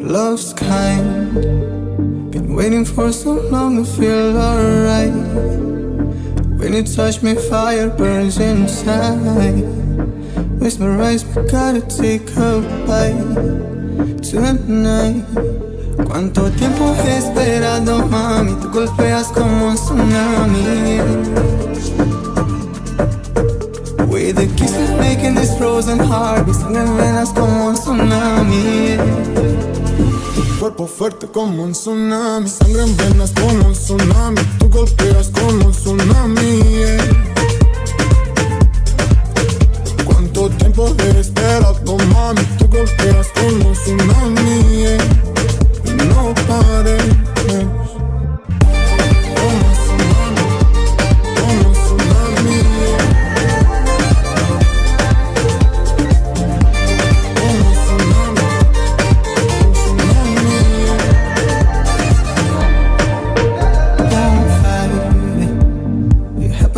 Love's kind. Been waiting for so long to feel alright. When you touch me, fire burns inside. Mesmerized, we gotta take a bite tonight. Cuánto tiempo he esperado, mami. Tú golpeas como un tsunami. With the kisses making this frozen heart be sangran venas como un tsunami. Cuerpo fuerte como un tsunami, sangre en venas como un tsunami. Tú golpeas como un tsunami. yeah. ¿Cuánto tiempo he esperado, mami? Tú golpeas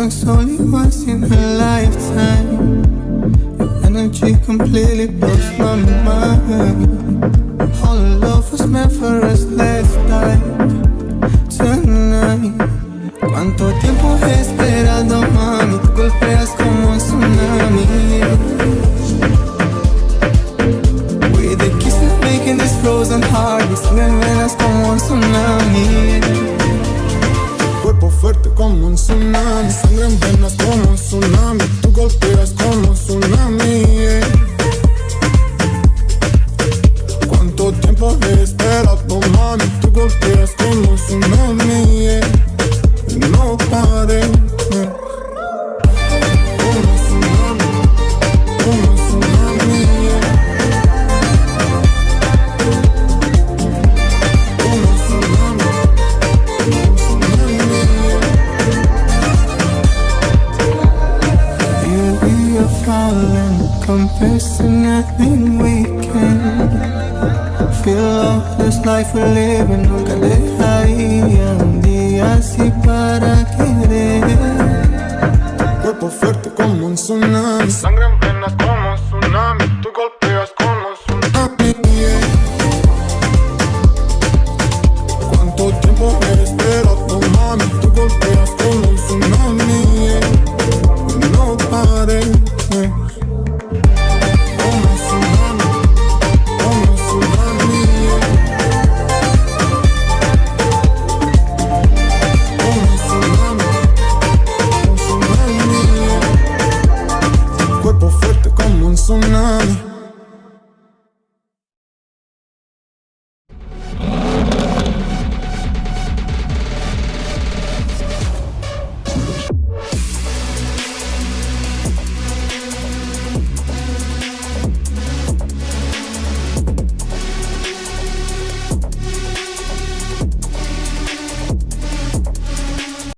happens only once in a lifetime. Your energy completely blows my mind. All our love was meant for us last time. Tonight. Cuánto tiempo he esperado, mami. Tú golpeas como un tsunami. With the kisses making this frozen heart, sangran venas como un tsunami. Fuerte como un tsunami, sangre en venas como un tsunami. Tú golpeas como un tsunami. ¿Cuánto tiempo he esperado, mami? Tú golpeas como un tsunami. no pares. confessing nothing we can Feel all this life we're living. Nunca dejaría un día así para querer. Cuerpo fuerte como un tsunami. Sangre en venas como un tsunami. Tu golpe fuerte como un tsunami.